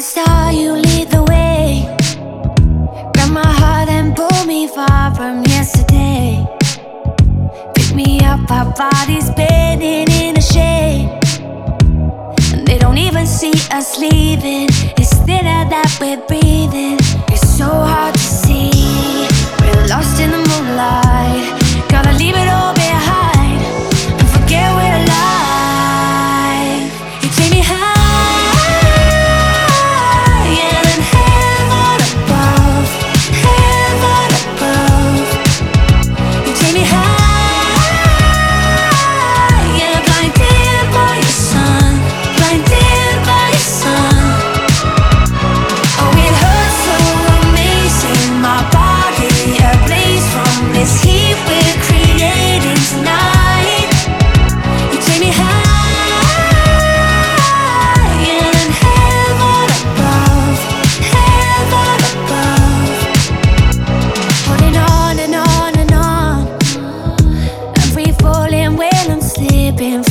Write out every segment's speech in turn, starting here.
I saw you lead the way. Grab my heart and pull me far from yesterday. Pick me up, our bodies spinning. been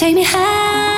Take me high.